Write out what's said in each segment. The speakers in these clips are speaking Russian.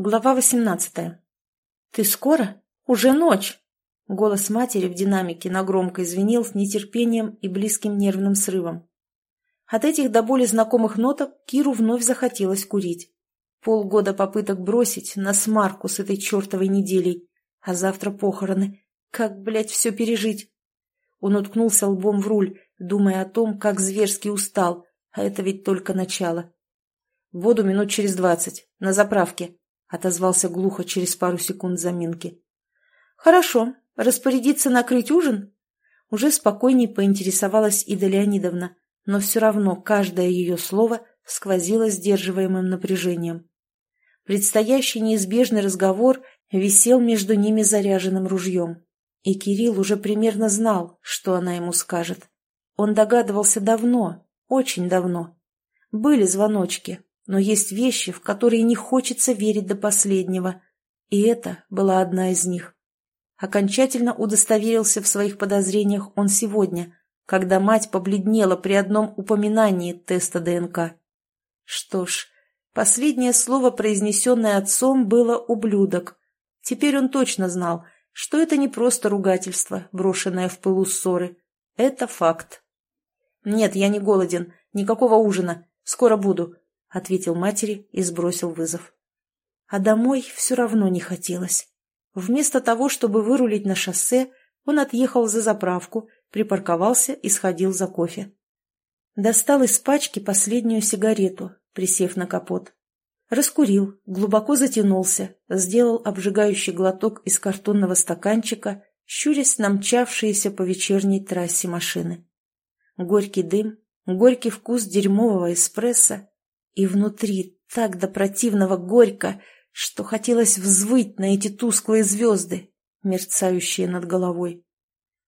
Глава восемнадцатая. «Ты скоро? Уже ночь!» Голос матери в динамике на громко звенел с нетерпением и близким нервным срывом. От этих до боли знакомых ноток Киру вновь захотелось курить. Полгода попыток бросить на смарку с этой чертовой неделей. А завтра похороны. Как, блядь, все пережить? Он уткнулся лбом в руль, думая о том, как зверски устал, а это ведь только начало. «Воду минут через двадцать. На заправке», — отозвался глухо через пару секунд заминки. «Хорошо. Распорядиться накрыть ужин?» Уже спокойней поинтересовалась Ида Леонидовна, но все равно каждое ее слово сквозило сдерживаемым напряжением. Предстоящий неизбежный разговор висел между ними заряженным ружьем. И Кирилл уже примерно знал, что она ему скажет. Он догадывался давно, очень давно. Были звоночки, но есть вещи, в которые не хочется верить до последнего. И это была одна из них. Окончательно удостоверился в своих подозрениях он сегодня, когда мать побледнела при одном упоминании теста ДНК. Что ж, последнее слово, произнесенное отцом, было «ублюдок». Теперь он точно знал, что это не просто ругательство, брошенное в пылу ссоры. Это факт. «Нет, я не голоден. Никакого ужина. Скоро буду. — ответил матери и сбросил вызов. А домой все равно не хотелось. Вместо того, чтобы вырулить на шоссе, он отъехал за заправку, припарковался и сходил за кофе. Достал из пачки последнюю сигарету, присев на капот. Раскурил, глубоко затянулся, сделал обжигающий глоток из картонного стаканчика, щурясь на мчавшиеся по вечерней трассе машины. Горький дым, горький вкус дерьмового эспрессо и внутри так до противного горько, что хотелось взвыть на эти тусклые звезды, мерцающие над головой.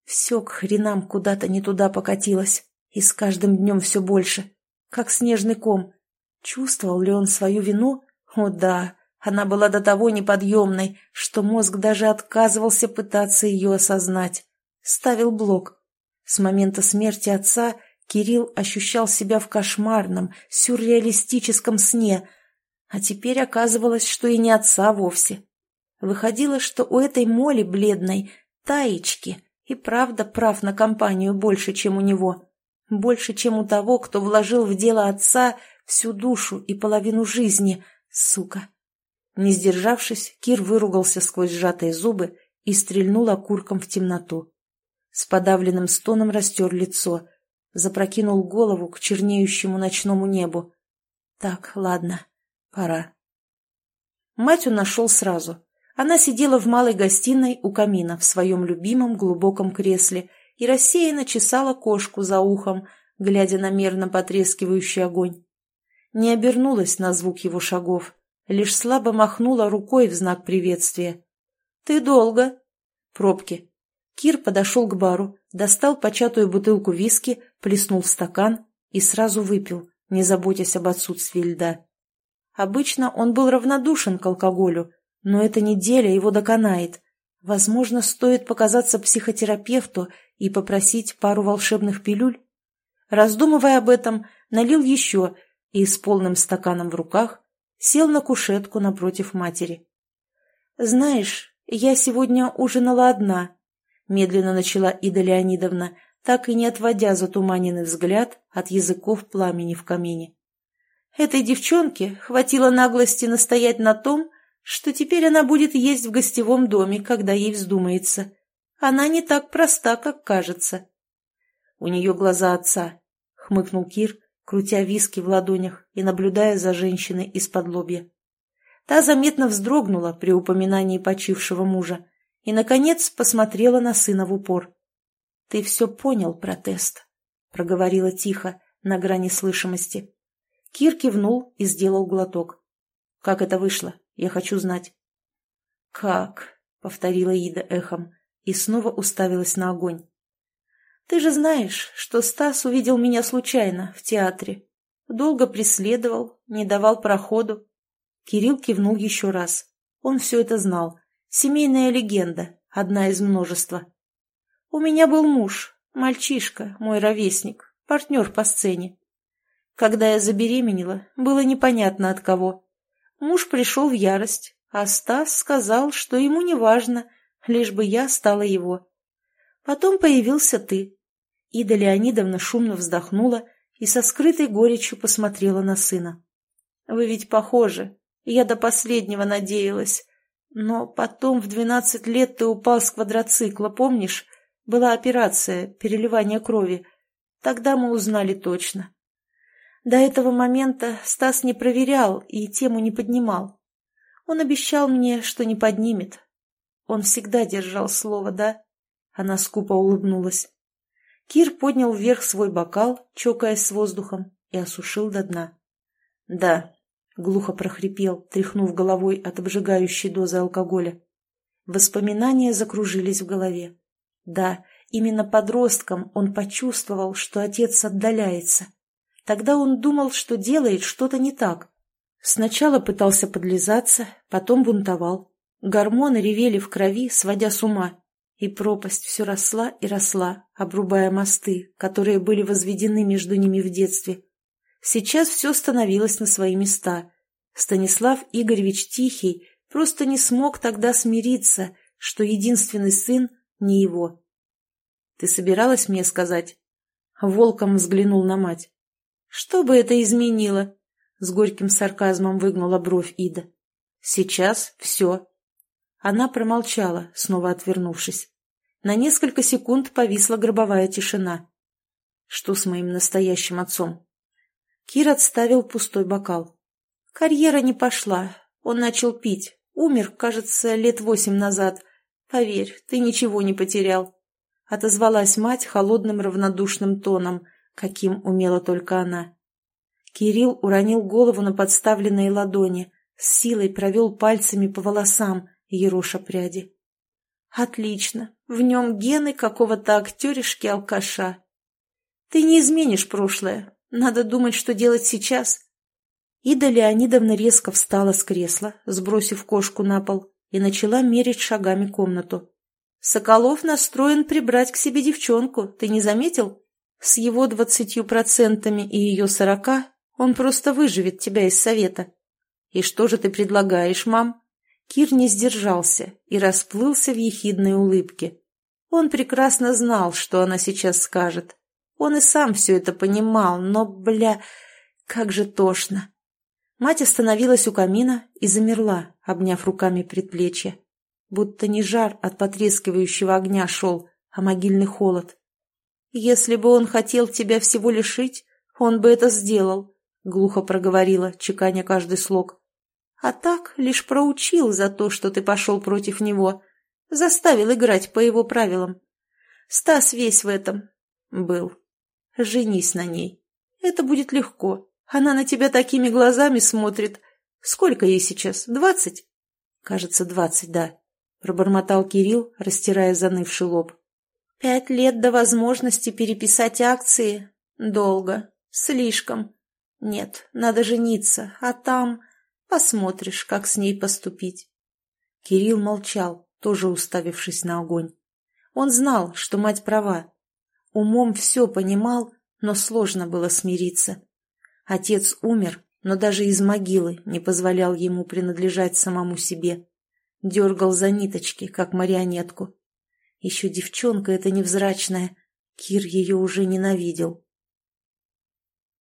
Все к хренам куда-то не туда покатилось, и с каждым днем все больше, как снежный ком. Чувствовал ли он свою вину? О да, она была до того неподъемной, что мозг даже отказывался пытаться ее осознать. Ставил блок. С момента смерти отца Кирилл ощущал себя в кошмарном, сюрреалистическом сне, а теперь оказывалось, что и не отца вовсе. Выходило, что у этой моли бледной, таечки, и правда прав на компанию больше, чем у него. Больше, чем у того, кто вложил в дело отца всю душу и половину жизни, сука. Не сдержавшись, Кир выругался сквозь сжатые зубы и стрельнул окурком в темноту. С подавленным стоном растер лицо — запрокинул голову к чернеющему ночному небу. Так, ладно, пора. Мать он нашел сразу. Она сидела в малой гостиной у камина в своем любимом глубоком кресле и рассеянно чесала кошку за ухом, глядя на мерно потрескивающий огонь. Не обернулась на звук его шагов, лишь слабо махнула рукой в знак приветствия. «Ты долго?» «Пробки». Кир подошел к бару, достал початую бутылку виски, плеснул в стакан и сразу выпил, не заботясь об отсутствии льда. Обычно он был равнодушен к алкоголю, но эта неделя его доконает. Возможно, стоит показаться психотерапевту и попросить пару волшебных пилюль? Раздумывая об этом, налил еще и с полным стаканом в руках сел на кушетку напротив матери. «Знаешь, я сегодня ужинала одна», — медленно начала Ида Леонидовна, так и не отводя затуманенный взгляд от языков пламени в камине. Этой девчонке хватило наглости настоять на том, что теперь она будет есть в гостевом доме, когда ей вздумается. Она не так проста, как кажется. У нее глаза отца, — хмыкнул Кир, крутя виски в ладонях и наблюдая за женщиной из-под лобья. Та заметно вздрогнула при упоминании почившего мужа и, наконец, посмотрела на сына в упор. «Ты все понял про тест», — проговорила тихо, на грани слышимости. Кир кивнул и сделал глоток. «Как это вышло? Я хочу знать». «Как?» — повторила Ида эхом и снова уставилась на огонь. «Ты же знаешь, что Стас увидел меня случайно в театре. Долго преследовал, не давал проходу». Кирилл кивнул еще раз. Он все это знал. Семейная легенда, одна из множества. У меня был муж, мальчишка, мой ровесник, партнер по сцене. Когда я забеременела, было непонятно от кого. Муж пришел в ярость, а Стас сказал, что ему не важно, лишь бы я стала его. Потом появился ты. Ида Леонидовна шумно вздохнула и со скрытой горечью посмотрела на сына. «Вы ведь похожи. Я до последнего надеялась. Но потом в двенадцать лет ты упал с квадроцикла, помнишь? Была операция, переливание крови. Тогда мы узнали точно. До этого момента Стас не проверял и тему не поднимал. Он обещал мне, что не поднимет. Он всегда держал слово, да? Она скупо улыбнулась. Кир поднял вверх свой бокал, чокаясь с воздухом, и осушил до дна. «Да, глухо прохрипел, тряхнув головой от обжигающей дозы алкоголя. Воспоминания закружились в голове. Да, именно подростком он почувствовал, что отец отдаляется. Тогда он думал, что делает что-то не так. Сначала пытался подлизаться, потом бунтовал. Гормоны ревели в крови, сводя с ума. И пропасть все росла и росла, обрубая мосты, которые были возведены между ними в детстве. Сейчас все становилось на свои места. Станислав Игоревич Тихий просто не смог тогда смириться, что единственный сын не его. «Ты собиралась мне сказать?» Волком взглянул на мать. «Что бы это изменило?» С горьким сарказмом выгнула бровь Ида. «Сейчас все». Она промолчала, снова отвернувшись. На несколько секунд повисла гробовая тишина. «Что с моим настоящим отцом?» Кир отставил пустой бокал. Карьера не пошла. Он начал пить. Умер, кажется, лет восемь назад. Поверь, ты ничего не потерял. Отозвалась мать холодным равнодушным тоном, каким умела только она. Кирилл уронил голову на подставленные ладони, с силой провел пальцами по волосам, ероша пряди. «Отлично. В нем гены какого-то актеришки-алкаша. Ты не изменишь прошлое, надо думать, что делать сейчас. Ида Леонидовна резко встала с кресла, сбросив кошку на пол, и начала мерить шагами комнату. «Соколов настроен прибрать к себе девчонку, ты не заметил? С его двадцатью процентами и ее сорока он просто выживет тебя из совета. И что же ты предлагаешь, мам?» Кир не сдержался и расплылся в ехидной улыбке. Он прекрасно знал, что она сейчас скажет. Он и сам все это понимал, но, бля, как же тошно. Мать остановилась у камина и замерла, обняв руками предплечье. Будто не жар от потрескивающего огня шел, а могильный холод. «Если бы он хотел тебя всего лишить, он бы это сделал», — глухо проговорила, чеканя каждый слог. «А так лишь проучил за то, что ты пошел против него, заставил играть по его правилам. Стас весь в этом был». Женись на ней. Это будет легко. Она на тебя такими глазами смотрит. Сколько ей сейчас? Двадцать? Кажется, двадцать, да. Пробормотал Кирилл, растирая занывший лоб. Пять лет до возможности переписать акции? Долго. Слишком. Нет, надо жениться, а там... Посмотришь, как с ней поступить. Кирилл молчал, тоже уставившись на огонь. Он знал, что мать права, Умом все понимал, но сложно было смириться. Отец умер, но даже из могилы не позволял ему принадлежать самому себе. Дергал за ниточки, как марионетку. Еще девчонка эта невзрачная. Кир ее уже ненавидел.